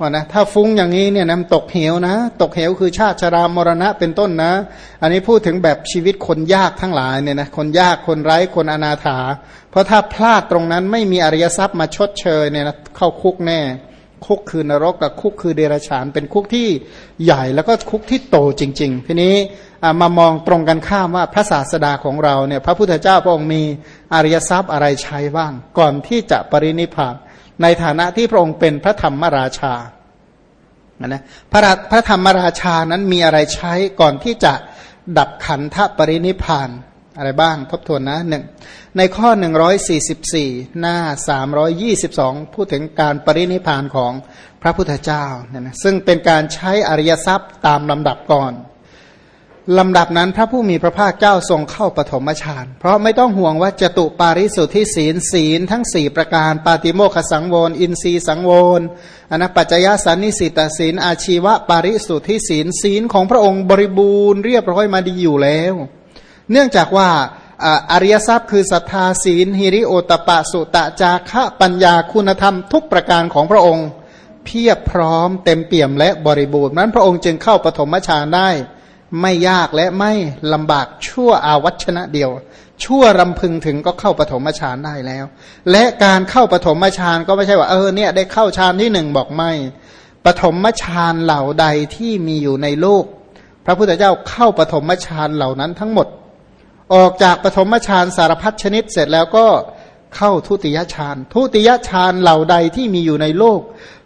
ว่านะถ้าฟุ้งอย่างนี้เนี่ยนะตกเหวนะ ตกเหวคือชาติชรามรณะเป็นต้นนะ อันนี้พูดถึงแบบชีวิตคนยากทั้งหลายเนี่ยนะคนยากคนไร้คนอนาถา เพราะถ้าพลาดตรงนั้นไม่มีอริยทรัพย์มาชดเชยเนี่ยนะเข้าคุกแน่ คุกคือนรกกับคุกคือเดรัจฉาน เป็นคุกที่ใหญ่แล้วก็คุกที่โตจริง ๆ ทีนี้มามองตรงกันข้ามว่าพระศาสดาของเราเนี่ยพระพุทธเจ้าพระองค์มีอริยทรัพย์อะไรใช้บ้าง ก่อนที่จะปรินิพพาน ในฐานะที่พระองค์เป็นพระธรรมราชานะพระพระธรรมราชานั้นมีอะไรใช้ก่อนที่จะดับขันธปรินิพานอะไรบ้างทบทวนนะหนึ่งในข้อ 144 หน้า 322 พูดถึงการปรินิพานของพระพุทธเจ้าเนี่ยนะซึ่งเป็นการใช้อริยทรัพย์ตามลำดับก่อน ลำดับนั้นพระผู้มีพระภาคเจ้าทรงเข้าปฐมฌาน เพราะไม่ต้องห่วงว่าจตุปาริสุทธิศีลศีลทั้งสี่ประการ ปาติโมขสังวร อินทรีสังวรอนัปัจจยสันนิสิตศีล อาชีวะปาริสุทธิศีลศีลของพระองค์บริบูรณ์เรียบร้อยมาดีอยู่แล้ว เนื่องจากว่าอริยทรัพย์คือศรัทธาศีลฮิริโอตปะสุตะจาคะปัญญาคุณธรรมทุกประการของพระองค์ เพียบพร้อมเต็มเปี่ยมและบริบูรณ์นั้นพระองค์จึงเข้าปฐมฌานได้ ไม่ยากและไม่ลำบากชั่วอาวัชนะเดียว ชั่วรำพึงถึงก็เข้าปฐมฌานได้แล้ว และการเข้าปฐมฌานก็ไม่ใช่ว่าเออเนี่ยได้เข้าฌานที่หนึ่งบอกไม่ปฐมฌานเหล่าใดที่มีอยู่ในโลก พระพุทธเจ้าเข้าปฐมฌานเหล่านั้นทั้งหมด ออกจากปฐมฌานสารพัดชนิดเสร็จแล้วก็เข้าทุติยฌานทุติยฌานเหล่าใดที่มีอยู่ในโลก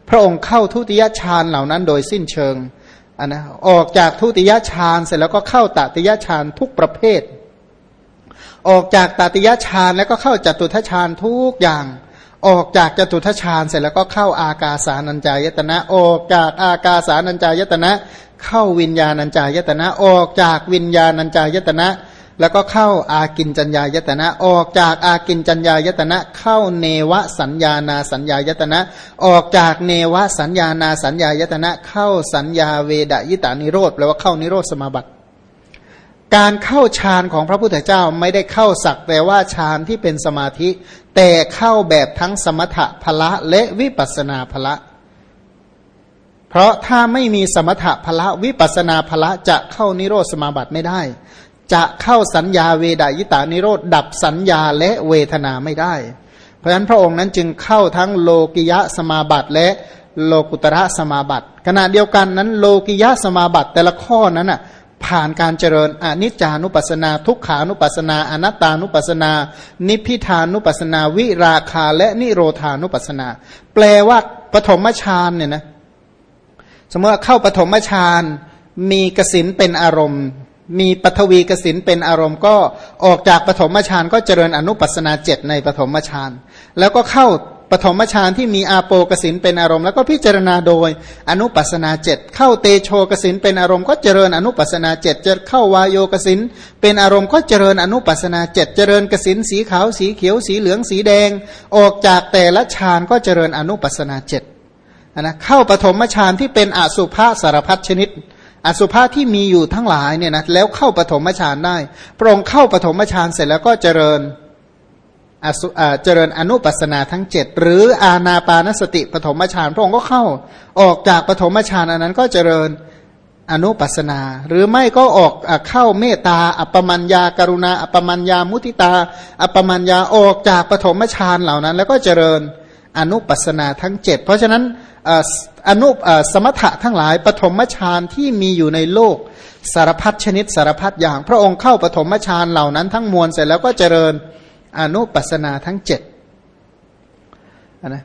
พระองค์เข้าทุติยฌานเหล่านั้นโดยสิ้นเชิง อันนะออกจากทุติยฌานเสร็จแล้วก็เข้าตติยฌานทุกประเภท ออกจากตติยฌานแล้วก็เข้าจตุทัชฌานทุกอย่าง ออกจากจตุทัชฌานเสร็จแล้วก็เข้าอากาสานัญจายตนะ ออกจากอากาสานัญจายตนะ เข้าวิญญาณัญจายตนะ ออกจากวิญญาณัญจายตนะ แล้วก็เข้าอากินจัญญายตนะ ออกจากอากินจัญญายตนะ เข้าเนวสัญญานาสัญญายตนะ ออกจากเนวสัญญานาสัญญายตนะ เข้าสัญญาเวดยิตานิโรธแปลว่าเข้านิโรธสมาบัติ การเข้าฌานของพระพุทธเจ้าไม่ได้เข้าสักแต่ว่าฌานที่เป็นสมาธิ แต่เข้าแบบทั้งสมถะพละและวิปัสนาพละเพราะถ้าไม่มีสมถะพละวิปัสนาพละจะเข้านิโรธสมาบัติไม่ได้ จะเข้าสัญญาเวดายิตานิโรธดับสัญญาและเวทนาไม่ได้ เพราะฉะนั้นพระองค์นั้นจึงเข้าทั้งโลกิยะสมาบัติและโลกุตระสมาบัติขณะเดียวกันนั้น โลกิยะสมาบัติแต่ละข้อนั้นอะผ่านการเจริญอนิจจานุปัสนา ทุกขานุปัสนา อนัตตานุปัสนา นิพิทานุปัสนา วิราคาและนิโรธานุปัสนา แปลว่าปฐมฌานเนี่ยนะสมมติเข้าปฐมฌานมีกสินเป็นอารมณ์ มีปฐวีกสินเป็นอารมณ์ก็ออกจากปฐมฌานก็เจริญอนุปัสนาเจ็ดในปฐมฌานแล้วก็เข้าปฐมฌานที่มีอาโปกสินเป็นอารมณ์แล้วก็พิจารณาโดยอนุปัสนาเจ็เข้าเตโชกสินเป็นอารมณ์ก็เจริญอนุปัสนาเจ็จะเข้าวายโยกสินเป็นอารมณ์ก็เจริญอนุปัสนาเจ็เจริญกสินสีขาวสีเขียวสีเหลืองสีแดง ออกจากแต่ละฌานก็เจริญอนุปัสนาเจ็ดนะเข้าปฐมฌานที่เป็นอสุภาสารพัดชนิด อสุภะที่มีอยู่ทั้งหลายเนี่ยนะแล้วเข้าปฐมฌานได้ พระองค์เข้าปฐมฌานเสร็จแล้วก็เจริญอสุเจริญอนุปัสนาทั้งเจ็ดหรืออาณาปานสติปฐมฌานพระองค์ก็เข้าออกจากปฐมฌานอันนั้นก็เจริญอนุปัสนา หรือไม่ก็ออกเข้าเมตตา อัปมัญญากรุณา อัปมัญญามุติตา อัปมัญญาออกจากปฐมฌานเหล่านั้น แล้วก็เจริญ อนุปัสนาทั้งเจ็ดเพราะฉะนั้นอนุสมถะทั้งหลายปฐมฌานที่มีอยู่ในโลกสารพัดชนิดสารพัดอย่าง พระองค์เข้าปฐมฌานเหล่านั้นทั้งมวลเสร็จแล้วก็เจริญอนุปัสนาทั้งเจ็ดนะ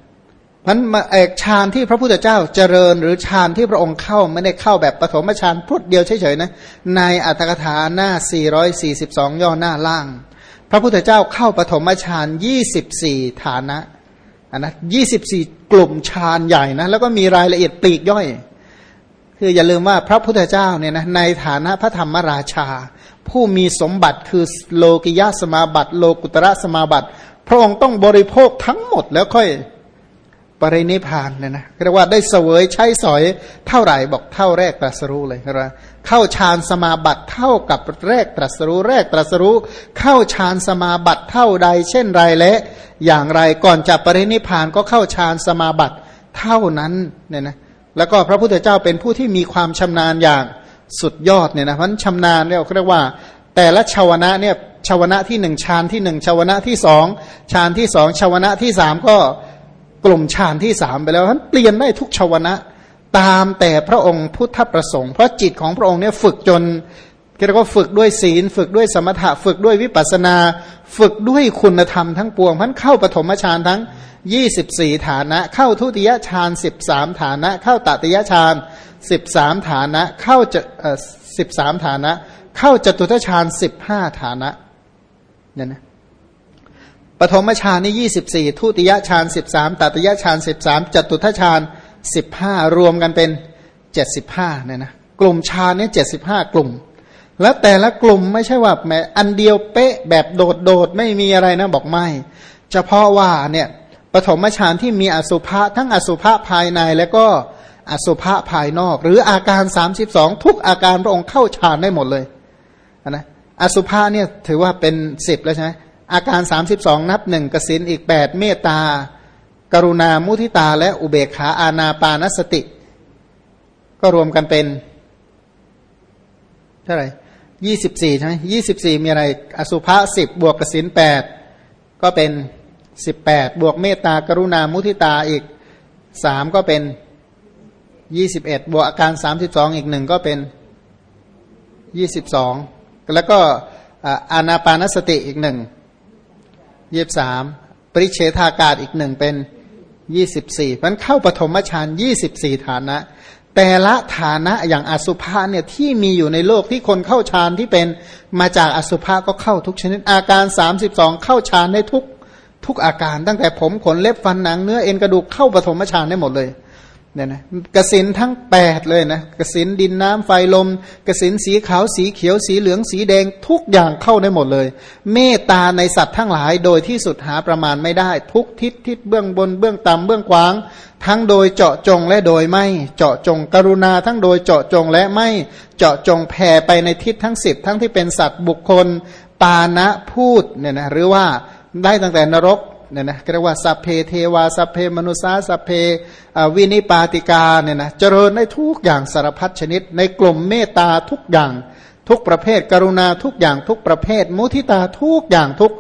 มันเอกฌานที่พระพุทธเจ้าเจริญหรือฌานที่พระองค์เข้าไม่ได้เข้าแบบปฐมฌานพุทธเดียวเฉยๆนะในอัตถกถาหน้า 442 ย่อหน้าล่าง พระพุทธเจ้าเข้าปฐมฌาน 24 ฐานะ นนะยี่สิบสี่กลุ่มฌานใหญ่นะแล้วก็มีรายละเอียดปลีกย่อย คืออย่าลืมว่าพระพุทธเจ้าเนี่ยนะในฐานะพระธรรมราชา ผู้มีสมบัติคือโลกิยาสมาบัติ โลกุตระสมาบัติ พระองค์ต้องบริโภคทั้งหมดแล้วค่อยปรินิพานเนี่ยนะเรียกว่าได้เสวยใช้สอยเท่าไหร่บอกเท่าแรกตรัสรู้เลยนะ เข้าฌานสมาบัติเท่ากับแรกตรัสรู้แรกตรัสรู้ เข้าฌานสมาบัติเท่าใด เช่นไรและ อย่างไรก่อนจะปรินิพานก็เข้าฌานสมาบัติเท่านั้นเนี่ยนะแล้วก็พระพุทธเจ้าเป็นผู้ที่มีความชำนาญอย่างสุดยอดเนี่ยนะเพราะชำนาญเนี่ยเขาเรียกว่า แต่ละชาวนะเนี่ยชาวนะที่หนึ่งฌานที่หนึ่งชาวนะที่สองฌานที่สองชาวนะที่สามก็กลุ่มฌานที่สามไปแล้วท่านเปลี่ยนได้ทุกชาวนะ ตามแต่พระองค์พุทธประสงค์ เพราะจิตของพระองค์เนี่ยฝึกจนเรียกว่าฝึกด้วยศีล ฝึกด้วยสมถะ ฝึกด้วยวิปัสนา ฝึกด้วยคุณธรรมทั้งปวงพันเข้าปฐมฌานทั้ง 24 ฐานะ เข้าทุติยฌาน 13 ฐานะ เข้าตติยฌาน 13 ฐานะ เข้าจะเอ่อ13 ฐานะ เข้าจตุตฌาน 15 ฐานะเนี่ยนะปฐมฌานนี่ยี่สิบสี่ทุติยฌานสิบสามตติยฌานสิบสามจตุทฌาน สิบห้ารวมกันเป็นเจ็ดสิบห้าเนี่ยนะกลุ่มฌานนี่เจ็ดสิบห้ากลุ่ม แล้วแต่ละกลุ่มไม่ใช่ว่าแมอันเดียวเป๊ะแบบโดดโดดไม่มีอะไรนะบอกไม่ เฉพาะว่าเนี่ยปฐมฌานที่มีอสุภะทั้งอสุภะภายในแล้วก็อสุภะภายนอก หรืออาการสามสิบสองทุกอาการพระองค์เข้าฌานได้หมดเลยนะอสุภะเนี่ยถือว่าเป็นสิบแล้วใช่ไหมอาการ 32 นับหนึ่งกสินอีก 8 เมตตา กรุณามุทิตาและอุเบกขาอาณาปานสติ ก็รวมกันเป็นเท่าไหร่ยี่สิบสี่ใช่ไหมยี่สิบสี่มีอะไร อสุภะสิบบวกกสินแปดก็เป็นสิบแปดบวกเมตตากรุณามุทิตาอีกสามก็เป็นยี่สิบเอ็ดบวกอาการสามสิบสองอีกหนึ่งก็เป็นยี่สิบสองแล้วก็อานาปานสติอีกหนึ่งยี่สามปริเฉทากาศอีกหนึ่งเป็น ยี่สิบสี่มันเข้าปฐมฌานยี่สิบสี่ฐานะ แต่ละฐานะอย่างอสุภะเนี่ยที่มีอยู่ในโลกที่คนเข้าฌานที่เป็นมาจากอสุภะก็เข้าทุกชนิดอาการสามสิบสองเข้าฌานได้ทุกทุกอาการ ตั้งแต่ผมขนเล็บฟันหนังเนื้อเอ็นกระดูกเข้าปฐมฌานได้หมดเลย เนี่ยนะกสินทั้งแปดเลยนะกสินดินน้ำไฟลมกสินสีขาวสีเขียวสีเหลืองสีแดงทุกอย่างเข้าได้หมดเลย เมตตาในสัตว์ทั้งหลายโดยที่สุดหาประมาณไม่ได้ ทุกทิศทิศเบื้องบนเบื้องต่ำเบื้องขวาง ทั้งโดยเจาะจงและโดยไม่เจาะจงกรุณาทั้งโดยเจาะจงและไม่เจาะจงแผ่ไปในทิศทั้งสิบทั้งที่เป็นสัตว์บุคคลปานะพูดเนี่ยนะหรือว่าได้ตั้งแต่นรก เนี่ยนะเรียกว่าสัพเพเทวาสัพเพมนุษาสัพเพวินิปาติกาเนี่ยนะเจริญในทุกอย่างสารพัดชนิด ในกลุ่มเมตตาทุกอย่าง ทุกประเภท กรุณาทุกอย่างทุกประเภท มุทิตาทุกอย่างทุก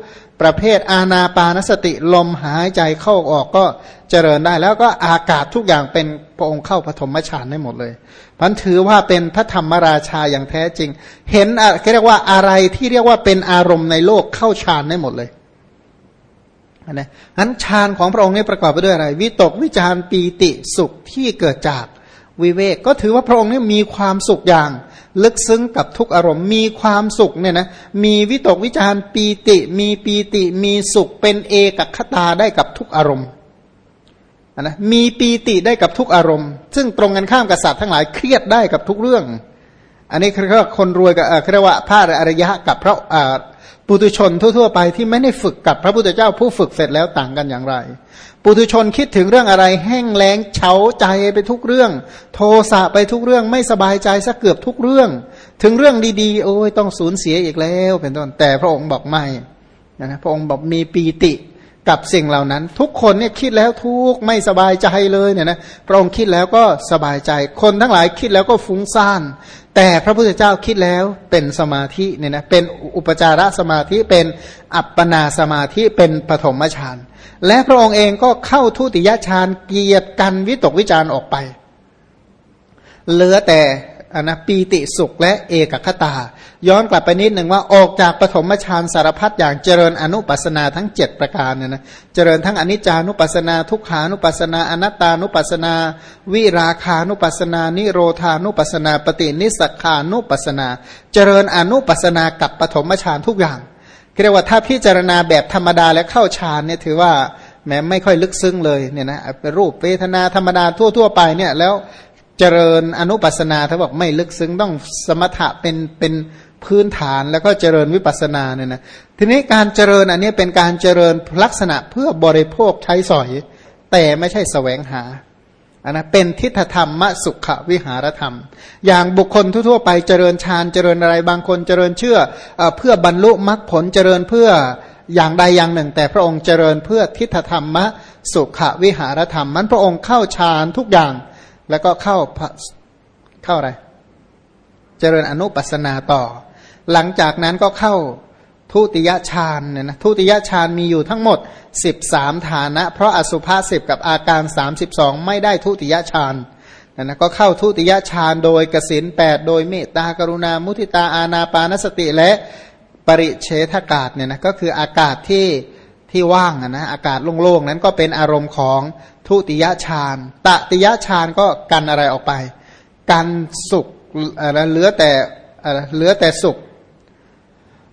ประเภทอาณาปานสติลมหายใจเข้าออกก็เจริญได้ แล้วก็อากาศทุกอย่างเป็นพระองค์เข้าปฐมฌานได้หมดเลยพันถือว่าเป็นพระธรรมราชาอย่างแท้จริง เห็นเรียกว่าอะไรที่เรียกว่าเป็นอารมณ์ในโลกเข้าฌานได้หมดเลย นะนั้นฌานของพระองค์นี้ประกอบไปด้วยอะไร วิตกวิจารปีติสุขที่เกิดจากวิเวกก็ถือว่าพระองค์นี้มีความสุขอย่าง ลึกซึ้งกับทุกอารมณ์มีความสุขเนี่ยนะมีวิตกวิจารปีติ มีปีติ มีสุขเป็นเอกคตาได้กับทุกอารมณ์นะมีปีติได้กับทุกอารมณ์ ซึ่งตรงกันข้ามกับสัตว์ทั้งหลายเครียดได้กับทุกเรื่อง อันนี้คือคนรวยกับเรียกว่าพระอริยะกับพระปุถุชนทั่วๆไปที่ไม่ได้ฝึกกับพระพุทธเจ้าผู้ฝึกเสร็จแล้วต่างกันอย่างไร ปุถุชนคิดถึงเรื่องอะไรแห้งแล้งเฉาใจไปทุกเรื่อง โทสะไปทุกเรื่องไม่สบายใจสักเกือบทุกเรื่อง ถึงเรื่องดีๆ โอ้ยต้องสูญเสียอีกแล้ว เป็นต้นแต่พระองค์บอกไม่นะพระองค์บอกมีปีติ กับสิ่งเหล่านั้น ทุกคนเนี่ยคิดแล้วทุกไม่สบายใจเลยเนี่ยนะพระองค์คิดแล้วก็สบายใจ คนทั้งหลายคิดแล้วก็ฟุ้งซ่าน แต่พระพุทธเจ้าคิดแล้วเป็นสมาธิเนี่ยนะเป็นอุปจารสมาธิเป็นอัปปนาสมาธิเป็นปฐมฌานและพระองค์เองก็เข้าทุติยฌานเกียรติกันวิตกวิจารออกไป เหลือแต่ อันนะปีติสุขและเอกคตา ย้อนกลับไปนิดหนึ่งว่าออกจากปฐมฌานสารพัดอย่างเจริญอนุปัสนาทั้ง 7 ประการเนี่ยนะเจริญทั้งอนิจจานุปัสนา ทุกขานุปัสนา อนัตตานุปัสนา วิราคานุปัสนา นิโรธานุปัสนา ปฏินิสัขานุปัสนา เจริญอนุปัสนากับปฐมฌานทุกอย่างเรียกว่าถ้าพิจารณาแบบธรรมดาและเข้าฌานเนี่ยถือว่าแม้ไม่ค่อยลึกซึ้งเลยเนี่ยนะรูปเวทนาธรรมดาทั่ว ๆ ไปเนี่ยแล้ว เจริญอนุปัสนาถ้าบอกไม่ลึกซึ้งต้องสมถะเป็นเป็นพื้นฐานแล้วก็เจริญวิปัสนาเนี่ยนะทีนี้การเจริญอันนี้เป็นการเจริญลักษณะเพื่อบริโภคใช้สอย แต่ไม่ใช่แสวงหาอันนะเป็นทิฏฐธรรมสุขวิหารธรรม อย่างบุคคลทั่วๆไปเจริญฌานเจริญอะไรบางคนเจริญเชื่อเพื่อบรรลุมรรคผลเจริญเพื่ออย่างใดอย่างหนึ่ง แต่พระองค์เจริญเพื่อทิฏฐธรรมมสุขวิหารธรรมมันพระองค์เข้าฌานทุกอย่าง แล้วก็เข้าเข้าอะไร เจริญอนุปัสนาต่อ หลังจากนั้นก็เข้าทุติยฌานเนี่ยนะทุติยฌานมีอยู่ทั้งหมด 13 ฐานะ เพราะอสุภาสิบกับอาการ 32 ไม่ได้ทุติยฌานนะนะก็เข้าทุติยฌานโดยกสินแปดโดยเมตตากรุณา มุทิตาอาณาปานสติและปริเฉทากาศเนี่ยนะก็คืออากาศที่ ที่ว่างนะอากาศโล่งๆนั้นก็เป็นอารมณ์ของทุติยฌานตติยฌานก็กันอะไรออกไป กันสุขอะไรเหลือแต่เหลือแต่สุข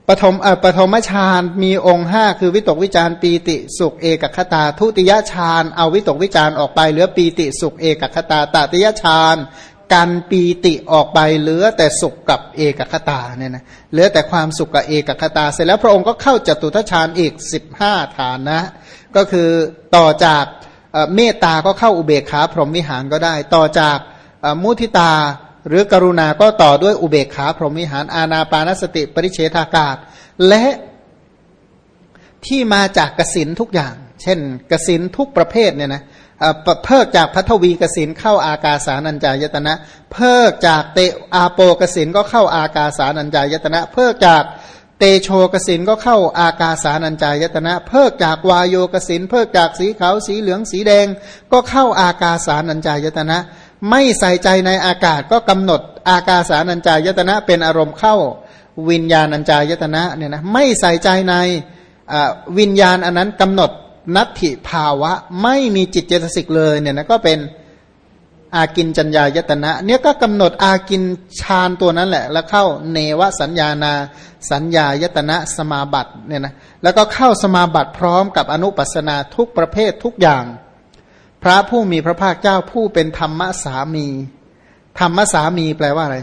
ปฐมปฐมฌานมีองค์ห้าคือวิตกวิจารปีติสุขเอกคตา ทุติยฌานเอาวิตกวิจารออกไปเหลือปีติสุขเอกคตาตติยฌาน กันปีติออกไปเหลือแต่สุขกับเอกคตาเนี่ยนะเหลือแต่ความสุขกับเอกคตา เสร็จแล้วพระองค์ก็เข้าจตุทชานอีกสิบห้าฐานนะ ก็คือต่อจากเมตตาก็เข้าอุเบกขาพรหมวิหารก็ได้ ต่อจากมุทิตาหรือกรุณาก็ต่อด้วยอุเบกขาพรหมวิหารอาณาปานสติปริเฉทากาศ และที่มาจากกสินทุกอย่าง เช่นกสินทุกประเภทเนี่ยนะ เพิกจากพัทวีกสินเข้าอากาสานัญจายตนะ เพิกจากเตอาโปกสินก็เข้าอากาสานัญจายตนะ เพิกจากเตโชกสินก็เข้าอากาสานัญจายตนะ เพิกจากวายโยกสินเพิกจากสีขาวสีเหลืองสีแดง ก็เข้าอากาสานัญจายตนะ ไม่ใส่ใจในอากาศก็กำหนดอากาสานัญจายตนะ เป็นอารมณ์เข้าวิญญาณัญจายตนะเนี่ยนะไม่ใส่ใจในวิญญาณอันนั้นกำหนด นัตถิภาวะไม่มีจิตเจตสิกเลยเนี่ยนะก็เป็นอากินจัญญายตนะเนี่ยก็กำหนดอากินฌานตัวนั้นแหละ แล้วเข้าเนวสัญญานา สัญญายตนะสมาบัติเนี่ยนะแล้วก็เข้าสมาบัติพร้อมกับอนุปัสนาทุกประเภททุกอย่าง พระผู้มีพระภาคเจ้าผู้เป็นธรรมสามี ธรรมสามีแปลว่าอะไร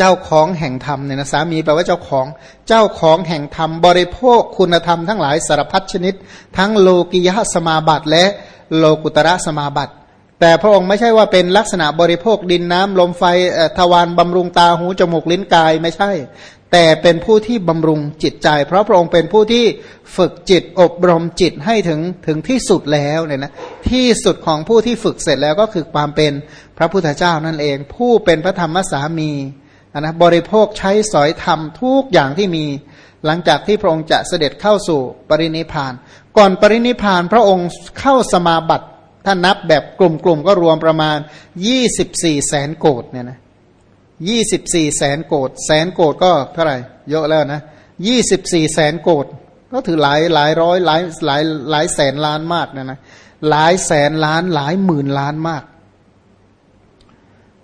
จ้าของแห่งธรรมเนี่ยนะสามีแปลว่าเจ้าของเจ้าของแห่งธรรมบริโภคคุณธรรมทั้งหลายสารพัดชนิด ทั้งโลกิยะสมาบัติ และโลกุตระสมาบัติ แต่พระองค์ไม่ใช่ว่าเป็นลักษณะบริโภคดินน้ำลมไฟทวารบำรุงตาหูจมูกลิ้นกายไม่ใช่ แต่เป็นผู้ที่บำรุงจิตใจ เพราะพระองค์เป็นผู้ที่ฝึกจิตอบรมจิตให้ถึงถึงที่สุดแล้วเนี่ยนะที่สุดของผู้ที่ฝึกเสร็จแล้วก็คือความเป็นพระพุทธเจ้านั่นเอง ผู้เป็นพระธรรมสามี นะบริโภคใช้สอยธรรมทุกอย่างที่มี หลังจากที่พระองค์จะเสด็จเข้าสู่ปรินิพาน ก่อนปรินิพานพระองค์เข้าสมาบัติถ้านับแบบกลุ่มๆก็รวมประมาณ 24 แสนโกดเนี่ยนะยี่สิบสี่แสนโกดแสนโกดก็เท่าไหร่เยอะแล้วนะยี่สิบสี่แสนโกดก็ถือหลายหลายร้อยหลายหลายหลายแสนล้านมากนะนะหลายแสนล้านหลายหมื่นล้านมาก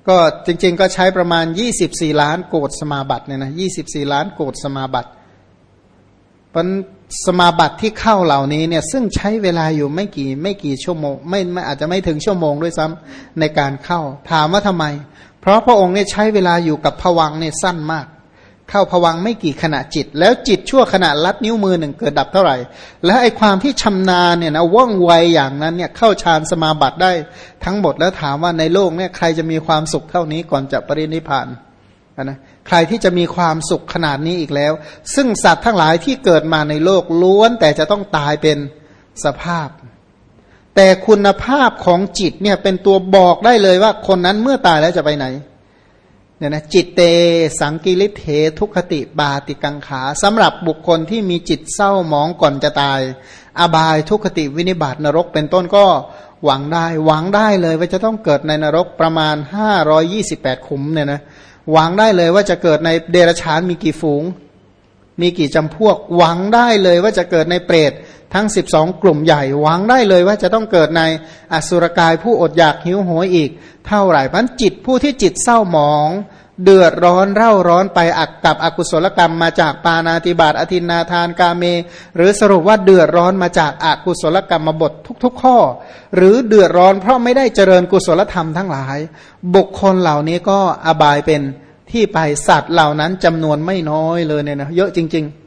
ก็จริง ๆ ก็ใช้ประมาณยี่สิบสี่ล้านโกดสมาบัติเนี่ยนะยี่สิบสี่ล้านโกดสมาบัติเป็นสมาบัติที่เข้าเหล่านี้เนี่ยซึ่งใช้เวลาอยู่ไม่กี่ไม่กี่ชั่วโมงไม่ไม่อาจจะไม่ถึงชั่วโมงด้วยซ้ำในการเข้า ถามว่าทำไม เพราะพระองค์เนี่ยใช้เวลาอยู่กับผวังเนี่ยสั้นมาก เข้าผวังไม่กี่ขณะจิต แล้วจิตชั่วขณะลัดนิ้วมือหนึ่งเกิดดับเท่าไหร่ และไอความที่ชำนาญเนี่ยนะว่องไวอย่างนั้นเนี่ยเข้าฌานสมาบัติได้ทั้งหมดแล้วถามว่าในโลกเนี่ยใครจะมีความสุขเท่านี้ก่อนจะปรินิพานนะใครที่จะมีความสุขขนาดนี้อีกแล้ว ซึ่งสัตว์ทั้งหลายที่เกิดมาในโลกล้วนแต่จะต้องตายเป็นสภาพ แต่คุณภาพของจิตเนี่ยเป็นตัวบอกได้เลยว่าคนนั้นเมื่อตายแล้วจะไปไหน เนี่ยนะจิตเตสังกิริเททุคติบาติกังขาสำหรับบุคคลที่มีจิตเศร้าหมองก่อนจะตาย อบายทุคติวินิบาตนรกเป็นต้นก็หวังได้ หวังได้เลยว่าจะต้องเกิดในนรกประมาณ 528 ขุมเนี่ยนะหวังได้เลยว่าจะเกิดในเดรัจฉานมีกี่ฝูง มีกี่จำพวก หวังได้เลยว่าจะเกิดในเปรต ทั้ง 12 กลุ่มใหญ่หวังได้เลยว่าจะต้องเกิดในอสุรกายผู้อดอยากหิวโหยอีก เท่าไหร่พันจิตผู้ที่จิตเศร้าหมอง เดือดร้อนเร่าร้อนไปอักกับอกุศลกรรมมาจากปานาติบาตอธินาทานกาเม หรือสรุปว่าเดือดร้อนมาจากอากุศลกรรมมาบททุก ๆ ข้อ หรือเดือดร้อนเพราะไม่ได้เจริญกุศลธรรมทั้งหลาย บุคคลเหล่านี้ก็อบายเป็นที่ไปสัตว์เหล่านั้นจำนวนไม่น้อยเลยเนี่ยนะเยอะจริง ๆ